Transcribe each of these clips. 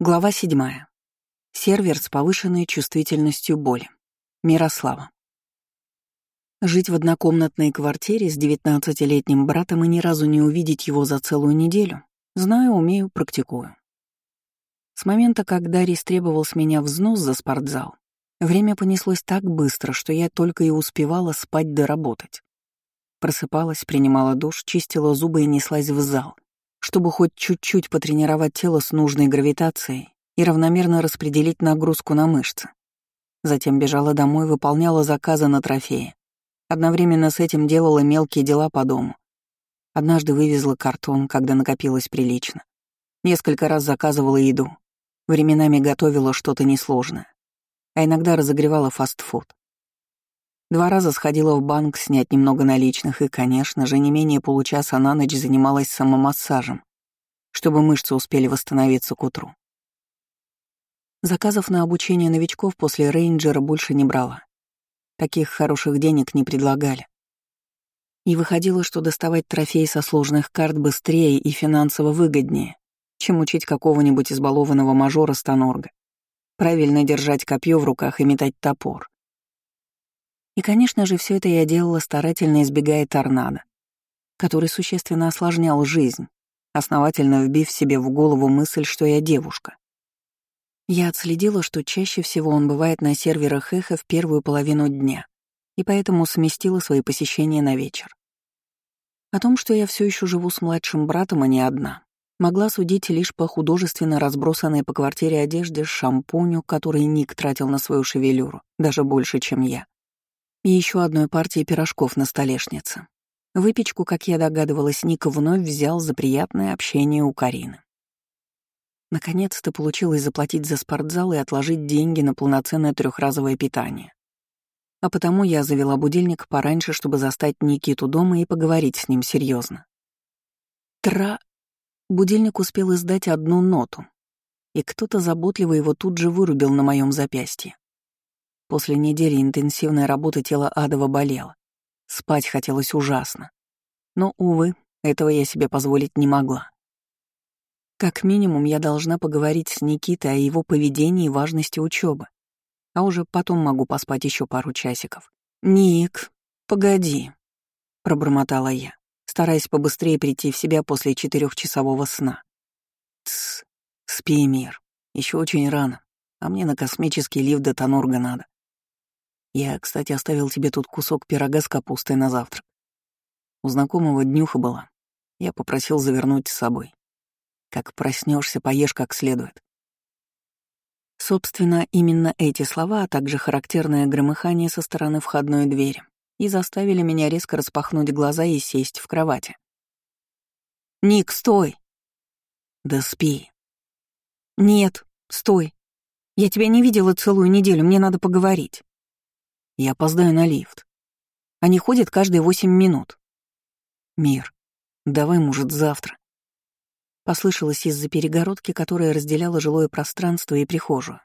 Глава 7. Сервер с повышенной чувствительностью боли. Мирослава. Жить в однокомнатной квартире с 19-летним братом и ни разу не увидеть его за целую неделю. Знаю, умею, практикую. С момента, когда Рис требовал с меня взнос за спортзал, время понеслось так быстро, что я только и успевала спать да работать. Просыпалась, принимала душ, чистила зубы и неслась в зал — чтобы хоть чуть-чуть потренировать тело с нужной гравитацией и равномерно распределить нагрузку на мышцы. Затем бежала домой, выполняла заказы на трофеи. Одновременно с этим делала мелкие дела по дому. Однажды вывезла картон, когда накопилось прилично. Несколько раз заказывала еду. Временами готовила что-то несложное. А иногда разогревала фастфуд. Два раза сходила в банк снять немного наличных и, конечно же, не менее получаса на ночь занималась самомассажем, чтобы мышцы успели восстановиться к утру. Заказов на обучение новичков после рейнджера больше не брала. Таких хороших денег не предлагали. И выходило, что доставать трофей со сложных карт быстрее и финансово выгоднее, чем учить какого-нибудь избалованного мажора Станорга. Правильно держать копье в руках и метать топор. И, конечно же, все это я делала, старательно избегая торнадо, который существенно осложнял жизнь, основательно вбив себе в голову мысль, что я девушка. Я отследила, что чаще всего он бывает на серверах эхо в первую половину дня, и поэтому сместила свои посещения на вечер. О том, что я все еще живу с младшим братом, а не одна, могла судить лишь по художественно разбросанной по квартире одежде шампуню, который Ник тратил на свою шевелюру, даже больше, чем я и еще одной партии пирожков на столешнице. Выпечку, как я догадывалась, Ника вновь взял за приятное общение у Карины. Наконец-то получилось заплатить за спортзал и отложить деньги на полноценное трехразовое питание. А потому я завела будильник пораньше, чтобы застать Никиту дома и поговорить с ним серьезно. Тра... Будильник успел издать одну ноту, и кто-то заботливо его тут же вырубил на моем запястье. После недели интенсивной работы тело адово болело. Спать хотелось ужасно. Но, увы, этого я себе позволить не могла. Как минимум, я должна поговорить с Никитой о его поведении и важности учебы. А уже потом могу поспать еще пару часиков. «Ник, погоди», — пробормотала я, стараясь побыстрее прийти в себя после четырехчасового сна. «Тсс, спи, мир. Еще очень рано, а мне на космический лифт до Тонорга надо. Я, кстати, оставил тебе тут кусок пирога с капустой на завтрак. У знакомого днюха была. Я попросил завернуть с собой. Как проснешься, поешь как следует. Собственно, именно эти слова, а также характерное громыхание со стороны входной двери и заставили меня резко распахнуть глаза и сесть в кровати. «Ник, стой!» «Да спи!» «Нет, стой! Я тебя не видела целую неделю, мне надо поговорить». Я опоздаю на лифт. Они ходят каждые восемь минут. Мир, давай, может, завтра. Послышалось из-за перегородки, которая разделяла жилое пространство и прихожую.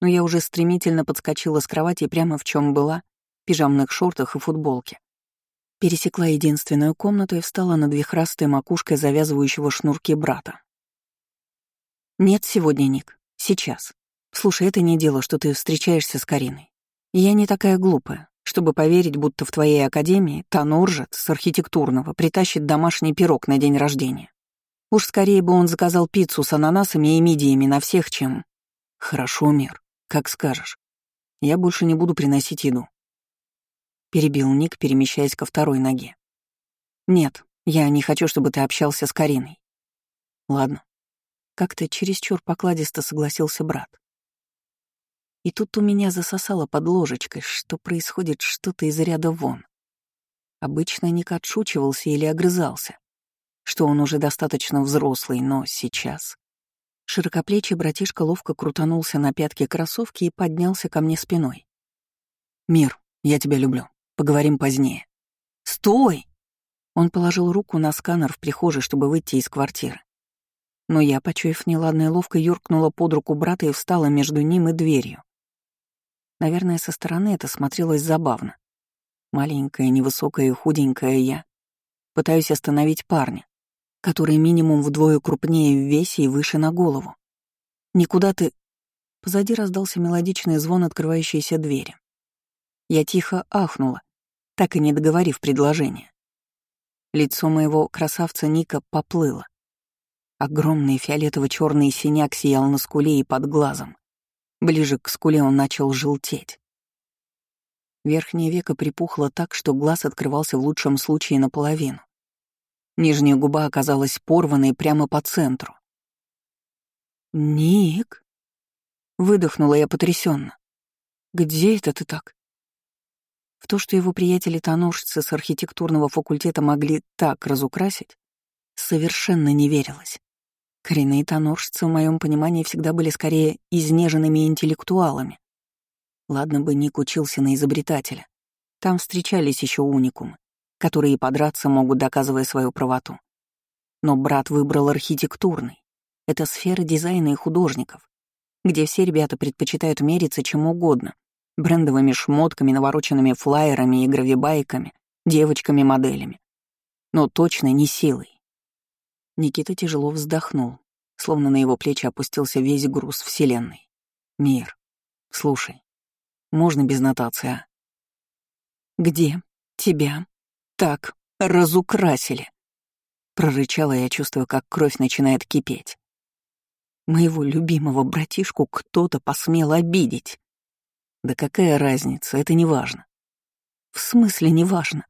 Но я уже стремительно подскочила с кровати прямо в чем была, пижамных шортах и футболке. Пересекла единственную комнату и встала над вихрастой макушкой завязывающего шнурки брата. «Нет сегодня, Ник. Сейчас. Слушай, это не дело, что ты встречаешься с Кариной. Я не такая глупая, чтобы поверить, будто в твоей академии Тануржет с архитектурного притащит домашний пирог на день рождения. Уж скорее бы он заказал пиццу с ананасами и мидиями на всех, чем... Хорошо, Мир, как скажешь. Я больше не буду приносить еду. Перебил Ник, перемещаясь ко второй ноге. Нет, я не хочу, чтобы ты общался с Кариной. Ладно. Как-то чересчур покладисто согласился брат. И тут у меня засосало под ложечкой, что происходит что-то из ряда вон. Обычно Ник отшучивался или огрызался, что он уже достаточно взрослый, но сейчас... Широкоплечий братишка ловко крутанулся на пятке кроссовки и поднялся ко мне спиной. «Мир, я тебя люблю. Поговорим позднее». «Стой!» Он положил руку на сканер в прихожей, чтобы выйти из квартиры. Но я, почуяв неладное, ловко юркнула под руку брата и встала между ним и дверью. Наверное, со стороны это смотрелось забавно. Маленькая, невысокая и худенькая я. Пытаюсь остановить парня, который минимум вдвое крупнее в весе и выше на голову. Никуда ты...» Позади раздался мелодичный звон открывающейся двери. Я тихо ахнула, так и не договорив предложение. Лицо моего красавца Ника поплыло. Огромный фиолетово-черный синяк сиял на скуле и под глазом. Ближе к скуле он начал желтеть. Верхнее веко припухло так, что глаз открывался в лучшем случае наполовину. Нижняя губа оказалась порванной прямо по центру. «Ник?» — выдохнула я потрясенно. «Где это ты так?» В то, что его приятели-тоножцы с архитектурного факультета могли так разукрасить, совершенно не верилось. Коренные тоножцы, в моем понимании, всегда были скорее изнеженными интеллектуалами. Ладно бы Ник учился на изобретателя. Там встречались еще уникумы, которые и подраться могут, доказывая свою правоту. Но брат выбрал архитектурный. Это сфера дизайна и художников, где все ребята предпочитают мериться чем угодно, брендовыми шмотками, навороченными флайерами и гравибайками, девочками-моделями. Но точно не силой. Никита тяжело вздохнул, словно на его плечи опустился весь груз Вселенной. «Мир, слушай, можно без нотации, а?» «Где тебя так разукрасили?» Прорычала я, чувствуя, как кровь начинает кипеть. Моего любимого братишку кто-то посмел обидеть. Да какая разница, это не важно. В смысле не важно?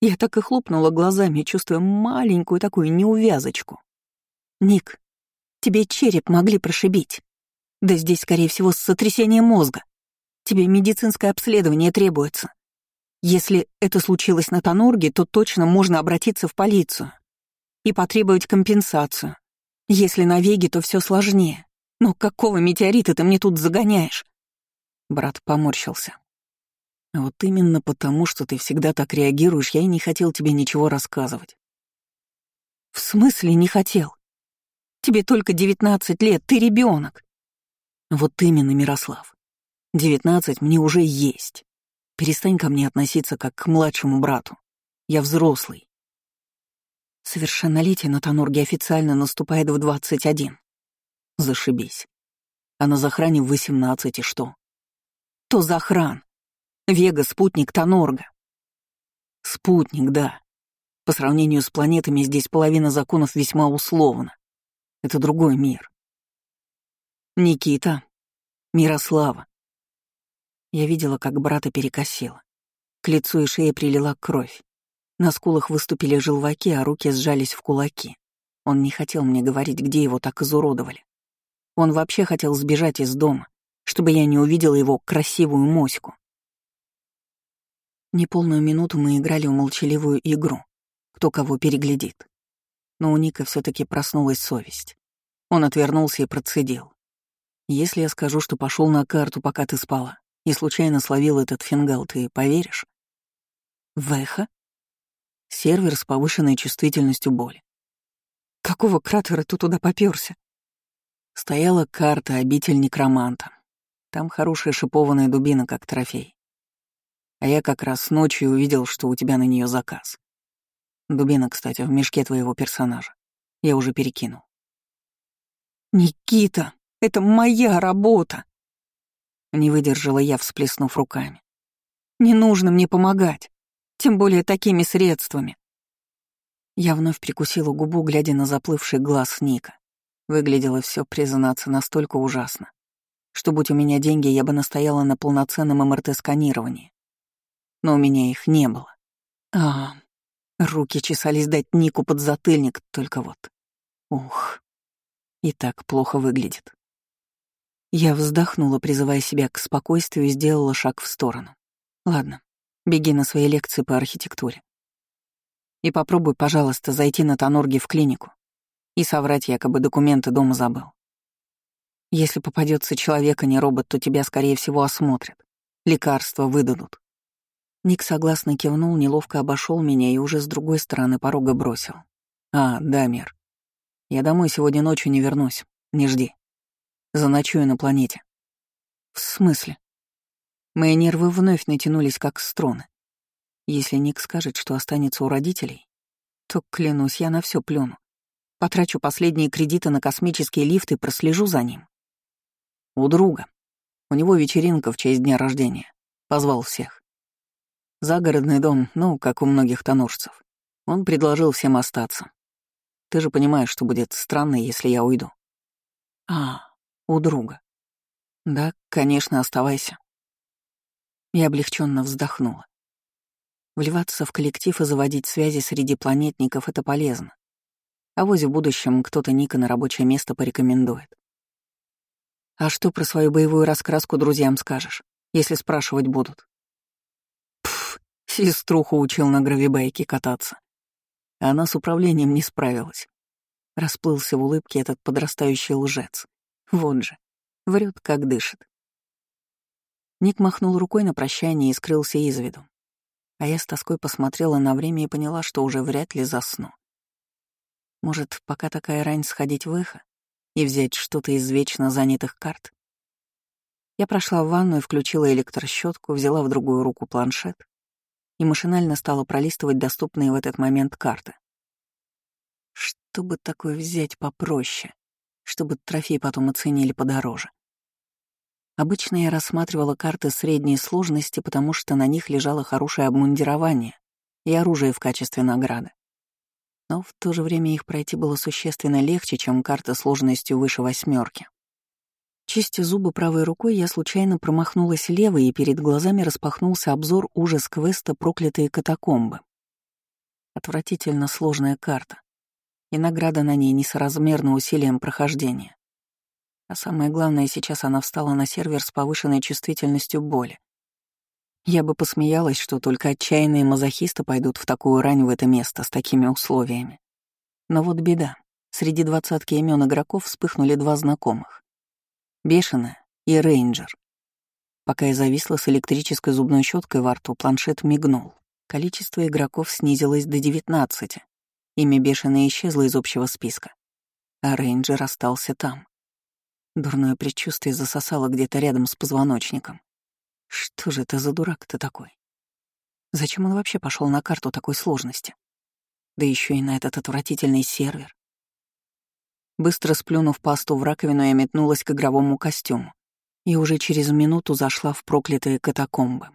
Я так и хлопнула глазами, чувствуя маленькую такую неувязочку. «Ник, тебе череп могли прошибить. Да здесь, скорее всего, сотрясение мозга. Тебе медицинское обследование требуется. Если это случилось на Тонорге, то точно можно обратиться в полицию и потребовать компенсацию. Если на Веге, то все сложнее. Но какого метеорита ты мне тут загоняешь? Брат поморщился. Вот именно потому, что ты всегда так реагируешь, я и не хотел тебе ничего рассказывать. В смысле не хотел? Тебе только девятнадцать лет, ты ребенок. Вот именно, Мирослав. Девятнадцать мне уже есть. Перестань ко мне относиться как к младшему брату. Я взрослый. Совершеннолетие на Тонорге официально наступает в двадцать один. Зашибись. А на захране в восемнадцать и что? То захран. Вега — спутник Тонорга. Спутник, да. По сравнению с планетами здесь половина законов весьма условна. Это другой мир. Никита. Мирослава. Я видела, как брата перекосило. К лицу и шее прилила кровь. На скулах выступили желваки, а руки сжались в кулаки. Он не хотел мне говорить, где его так изуродовали. Он вообще хотел сбежать из дома, чтобы я не увидела его красивую моську. Неполную минуту мы играли в молчаливую игру, кто кого переглядит. Но у Ника все таки проснулась совесть. Он отвернулся и процедил. «Если я скажу, что пошел на карту, пока ты спала, и случайно словил этот фингал, ты поверишь?» «Веха?» Сервер с повышенной чувствительностью боли. «Какого кратера ты туда попёрся?» Стояла карта «Обитель некроманта». Там хорошая шипованная дубина, как трофей. А я как раз ночью увидел, что у тебя на нее заказ. Дубина, кстати, в мешке твоего персонажа. Я уже перекинул. «Никита, это моя работа!» Не выдержала я, всплеснув руками. «Не нужно мне помогать, тем более такими средствами». Я вновь прикусила губу, глядя на заплывший глаз Ника. Выглядело все, признаться, настолько ужасно, что, будь у меня деньги, я бы настояла на полноценном МРТ-сканировании. Но у меня их не было. А, руки чесались дать Нику под затыльник, только вот. Ух, и так плохо выглядит. Я вздохнула, призывая себя к спокойствию, и сделала шаг в сторону. Ладно, беги на свои лекции по архитектуре. И попробуй, пожалуйста, зайти на Тонорге в клинику и соврать, якобы документы дома забыл. Если попадется человек, а не робот, то тебя, скорее всего, осмотрят. Лекарства выдадут. Ник согласно кивнул, неловко обошел меня и уже с другой стороны порога бросил. «А, да, Мир. Я домой сегодня ночью не вернусь. Не жди. Заночую на планете». «В смысле?» Мои нервы вновь натянулись, как струны. Если Ник скажет, что останется у родителей, то, клянусь, я на все плюну. Потрачу последние кредиты на космический лифт и прослежу за ним. У друга. У него вечеринка в честь дня рождения. Позвал всех. Загородный дом, ну, как у многих тоноржцев. Он предложил всем остаться. Ты же понимаешь, что будет странно, если я уйду. А, у друга. Да, конечно, оставайся. Я облегченно вздохнула. Вливаться в коллектив и заводить связи среди планетников — это полезно. А возе в будущем кто-то Ника на рабочее место порекомендует. А что про свою боевую раскраску друзьям скажешь, если спрашивать будут? Сеструху учил на гравибайке кататься. Она с управлением не справилась. Расплылся в улыбке этот подрастающий лжец. Вот же, врет, как дышит. Ник махнул рукой на прощание и скрылся из виду. А я с тоской посмотрела на время и поняла, что уже вряд ли засну. Может, пока такая рань сходить в эхо и взять что-то из вечно занятых карт? Я прошла в ванную, включила электрощетку, взяла в другую руку планшет и машинально стала пролистывать доступные в этот момент карты. Чтобы такое взять попроще, чтобы трофей потом оценили подороже. Обычно я рассматривала карты средней сложности, потому что на них лежало хорошее обмундирование и оружие в качестве награды. Но в то же время их пройти было существенно легче, чем карта сложностью выше восьмерки. Чистя зубы правой рукой, я случайно промахнулась левой, и перед глазами распахнулся обзор ужас квеста «Проклятые катакомбы». Отвратительно сложная карта, и награда на ней несоразмерна усилиям прохождения. А самое главное, сейчас она встала на сервер с повышенной чувствительностью боли. Я бы посмеялась, что только отчаянные мазохисты пойдут в такую рань в это место с такими условиями. Но вот беда. Среди двадцатки имен игроков вспыхнули два знакомых. Бешеная и Рейнджер. Пока я зависла с электрической зубной щеткой во рту, планшет мигнул. Количество игроков снизилось до 19. Имя Бешеное исчезло из общего списка. А Рейнджер остался там. Дурное предчувствие засосало где-то рядом с позвоночником. Что же это за дурак-то такой? Зачем он вообще пошел на карту такой сложности? Да еще и на этот отвратительный сервер. Быстро сплюнув пасту в раковину, я метнулась к игровому костюму и уже через минуту зашла в проклятые катакомбы.